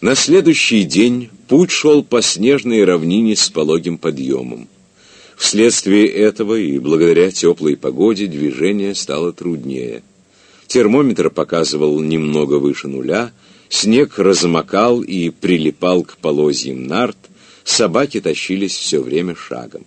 На следующий день путь шел по снежной равнине с пологим подъемом. Вследствие этого и благодаря теплой погоде движение стало труднее. Термометр показывал немного выше нуля, снег размокал и прилипал к полозьям нарт, собаки тащились все время шагом.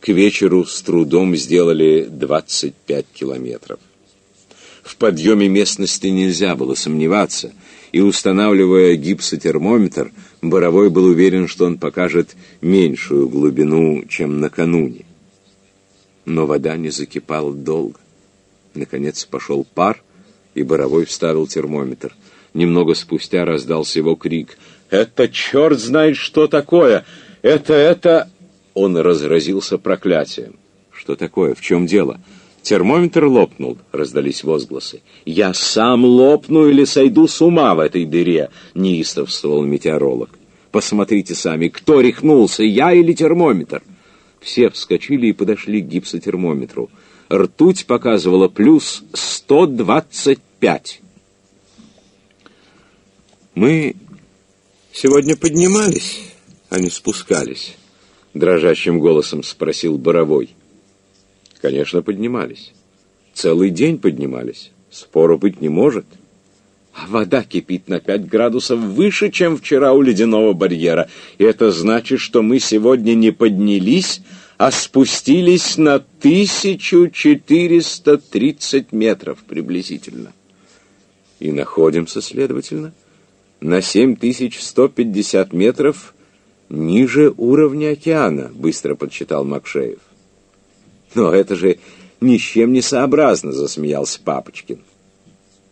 К вечеру с трудом сделали 25 километров. В подъеме местности нельзя было сомневаться, и, устанавливая гипсотермометр, Боровой был уверен, что он покажет меньшую глубину, чем накануне. Но вода не закипала долго. Наконец пошел пар, и Боровой вставил термометр. Немного спустя раздался его крик. «Это черт знает, что такое! Это, это...» Он разразился проклятием. «Что такое? В чем дело?» «Термометр лопнул», — раздались возгласы. «Я сам лопну или сойду с ума в этой дыре», — неистовствовал метеоролог. «Посмотрите сами, кто рехнулся, я или термометр?» Все вскочили и подошли к гипсотермометру. Ртуть показывала плюс 125. «Мы сегодня поднимались, а не спускались?» — дрожащим голосом спросил Боровой. Конечно, поднимались. Целый день поднимались. Спору быть не может. А вода кипит на пять градусов выше, чем вчера у ледяного барьера. И это значит, что мы сегодня не поднялись, а спустились на 1430 метров приблизительно. И находимся, следовательно, на 7150 метров ниже уровня океана, быстро подсчитал Макшеев. «Но это же ни с чем не сообразно», — засмеялся Папочкин.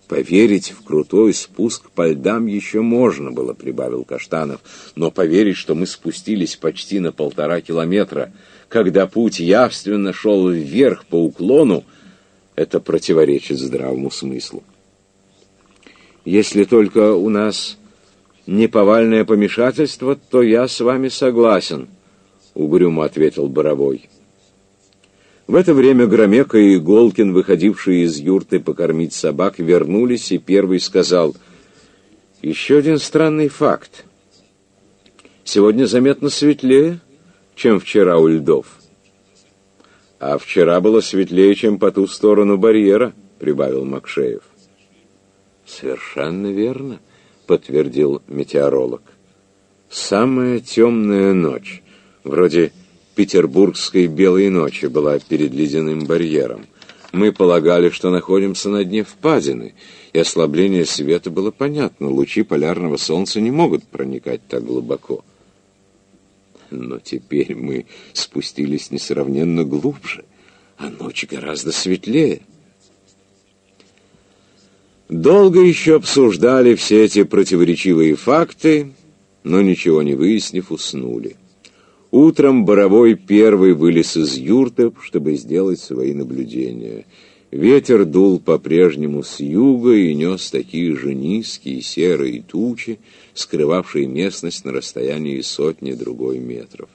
«Поверить в крутой спуск по льдам еще можно было», — прибавил Каштанов. «Но поверить, что мы спустились почти на полтора километра, когда путь явственно шел вверх по уклону, это противоречит здравому смыслу. Если только у нас не повальное помешательство, то я с вами согласен», — угрюмо ответил Боровой. В это время Громека и Голкин, выходившие из юрты покормить собак, вернулись, и первый сказал, «Еще один странный факт. Сегодня заметно светлее, чем вчера у льдов. А вчера было светлее, чем по ту сторону барьера», — прибавил Макшеев. «Совершенно верно», — подтвердил метеоролог. «Самая темная ночь, вроде петербургской белой ночи была перед ледяным барьером. Мы полагали, что находимся на дне впадины, и ослабление света было понятно. Лучи полярного солнца не могут проникать так глубоко. Но теперь мы спустились несравненно глубже, а ночь гораздо светлее. Долго еще обсуждали все эти противоречивые факты, но ничего не выяснив, уснули. Утром Боровой первый вылез из юрты, чтобы сделать свои наблюдения. Ветер дул по-прежнему с юга и нес такие же низкие серые тучи, скрывавшие местность на расстоянии сотни другой метров.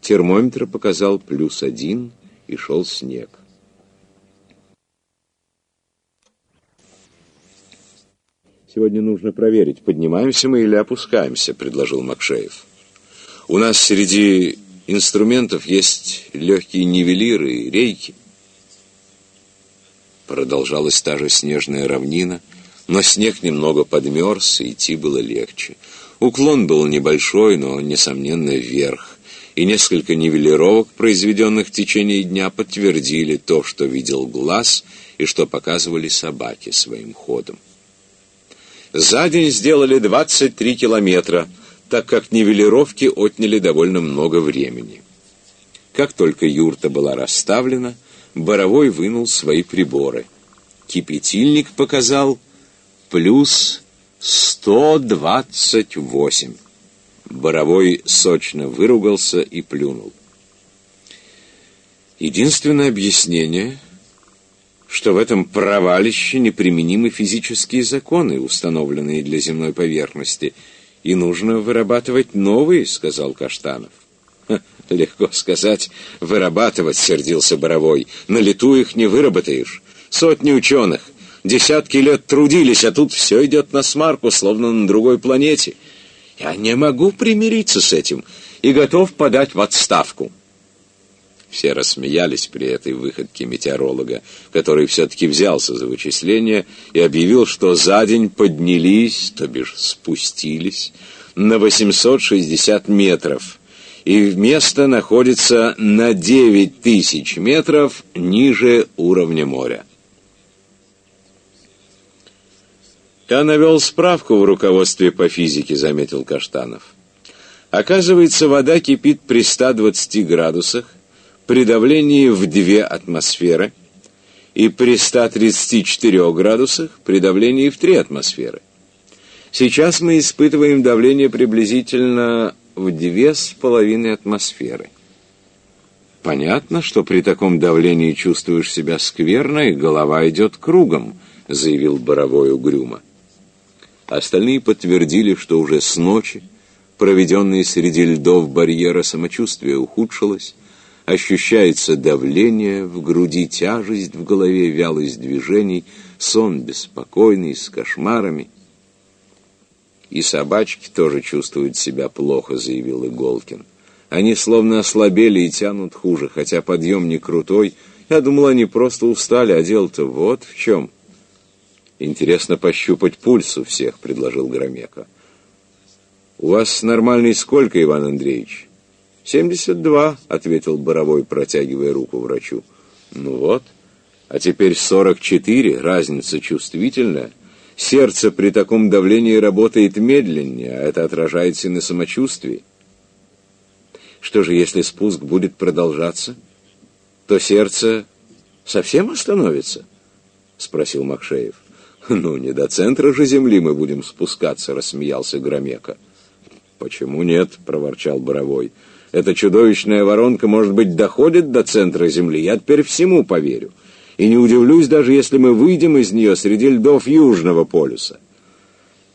Термометр показал плюс один, и шел снег. «Сегодня нужно проверить, поднимаемся мы или опускаемся», — предложил Макшеев. У нас среди инструментов есть легкие нивелиры и рейки. Продолжалась та же снежная равнина, но снег немного подмерз, и идти было легче. Уклон был небольшой, но, несомненно, вверх, и несколько нивелировок, произведенных в течение дня, подтвердили то, что видел глаз и что показывали собаки своим ходом. За день сделали 23 километра – так как нивелировки отняли довольно много времени. Как только юрта была расставлена, Боровой вынул свои приборы. Кипятильник показал плюс 128. Боровой сочно выругался и плюнул. Единственное объяснение, что в этом провалище неприменимы физические законы, установленные для земной поверхности – и нужно вырабатывать новые», — сказал Каштанов. «Легко сказать, вырабатывать», — сердился Боровой. «На лету их не выработаешь. Сотни ученых, десятки лет трудились, а тут все идет на смарку, словно на другой планете. Я не могу примириться с этим и готов подать в отставку. Все рассмеялись при этой выходке метеоролога, который все-таки взялся за вычисление и объявил, что за день поднялись, то бишь спустились, на 860 метров, и место находится на 9 тысяч метров ниже уровня моря. «Я навел справку в руководстве по физике», — заметил Каштанов. «Оказывается, вода кипит при 120 градусах, при давлении в 2 атмосферы и при 134 градусах при давлении в 3 атмосферы. Сейчас мы испытываем давление приблизительно в 2,5 атмосферы. Понятно, что при таком давлении чувствуешь себя скверно, и голова идет кругом, заявил Боровой угрюмо. Остальные подтвердили, что уже с ночи, проведенные среди льдов барьера, самочувствие ухудшилось, ощущается давление в груди, тяжесть в голове, вялость движений, сон беспокойный, с кошмарами. «И собачки тоже чувствуют себя плохо», — заявил Иголкин. «Они словно ослабели и тянут хуже, хотя подъем не крутой. Я думал, они просто устали, а дело-то вот в чем». «Интересно пощупать пульс у всех», — предложил Громека. «У вас нормальный сколько, Иван Андреевич?» «Семьдесят два», — ответил Боровой, протягивая руку врачу. «Ну вот. А теперь сорок четыре. Разница чувствительная. Сердце при таком давлении работает медленнее, а это отражается и на самочувствии. Что же, если спуск будет продолжаться, то сердце совсем остановится?» — спросил Макшеев. «Ну, не до центра же земли мы будем спускаться», — рассмеялся Громека. «Почему нет?» — проворчал Боровой. «Эта чудовищная воронка, может быть, доходит до центра земли. Я теперь всему поверю. И не удивлюсь, даже если мы выйдем из нее среди льдов Южного полюса».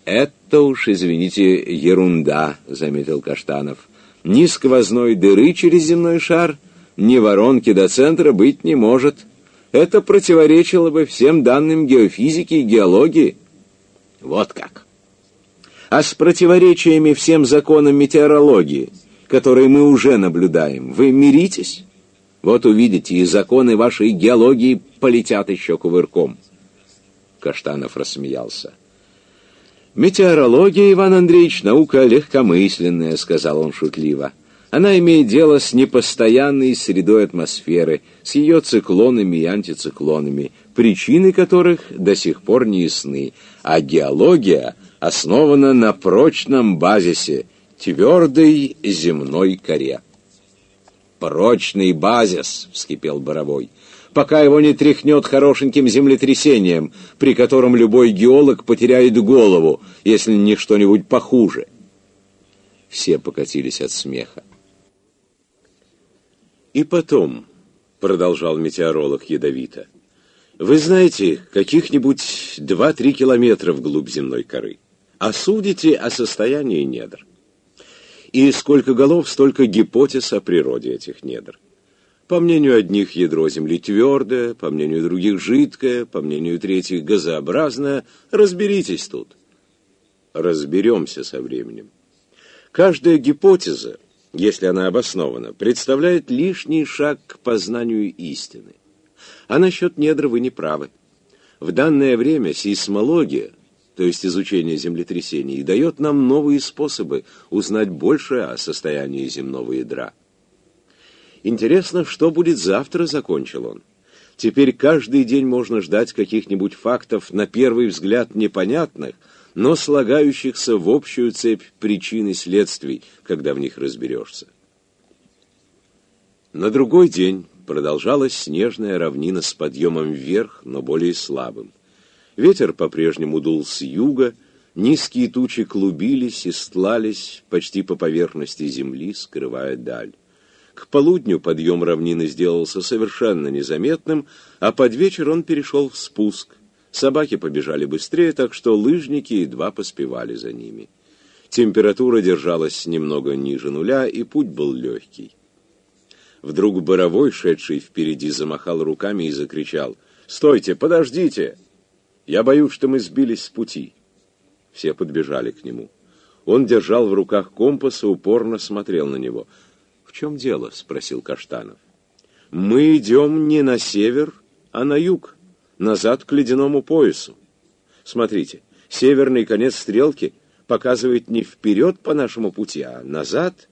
«Это уж, извините, ерунда», — заметил Каштанов. «Ни сквозной дыры через земной шар, ни воронки до центра быть не может». Это противоречило бы всем данным геофизики и геологии. Вот как. А с противоречиями всем законам метеорологии, которые мы уже наблюдаем, вы миритесь? Вот увидите, и законы вашей геологии полетят еще кувырком. Каштанов рассмеялся. «Метеорология, Иван Андреевич, наука легкомысленная», — сказал он шутливо. Она имеет дело с непостоянной средой атмосферы, с ее циклонами и антициклонами, причины которых до сих пор не ясны, а геология основана на прочном базисе, твердой земной коре. «Прочный базис!» — вскипел Боровой. «Пока его не тряхнет хорошеньким землетрясением, при котором любой геолог потеряет голову, если не что-нибудь похуже». Все покатились от смеха. И потом, продолжал метеоролог ядовито, вы знаете, каких-нибудь 2-3 километра вглубь земной коры, а судите о состоянии недр. И сколько голов, столько гипотез о природе этих недр. По мнению одних, ядро Земли твердое, по мнению других, жидкое, по мнению третьих, газообразное. Разберитесь тут. Разберемся со временем. Каждая гипотеза если она обоснована, представляет лишний шаг к познанию истины. А насчет недр вы не правы. В данное время сейсмология, то есть изучение землетрясений, дает нам новые способы узнать больше о состоянии земного ядра. Интересно, что будет завтра, закончил он. Теперь каждый день можно ждать каких-нибудь фактов, на первый взгляд непонятных, но слагающихся в общую цепь причин и следствий, когда в них разберешься. На другой день продолжалась снежная равнина с подъемом вверх, но более слабым. Ветер по-прежнему дул с юга, низкие тучи клубились и стлались почти по поверхности земли, скрывая даль. К полудню подъем равнины сделался совершенно незаметным, а под вечер он перешел в спуск. Собаки побежали быстрее, так что лыжники едва поспевали за ними. Температура держалась немного ниже нуля, и путь был легкий. Вдруг Боровой, шедший впереди, замахал руками и закричал «Стойте, подождите!» Я боюсь, что мы сбились с пути». Все подбежали к нему. Он держал в руках компас и упорно смотрел на него. «В чем дело?» — спросил Каштанов. «Мы идем не на север, а на юг, назад к ледяному поясу. Смотрите, северный конец стрелки показывает не вперед по нашему пути, а назад.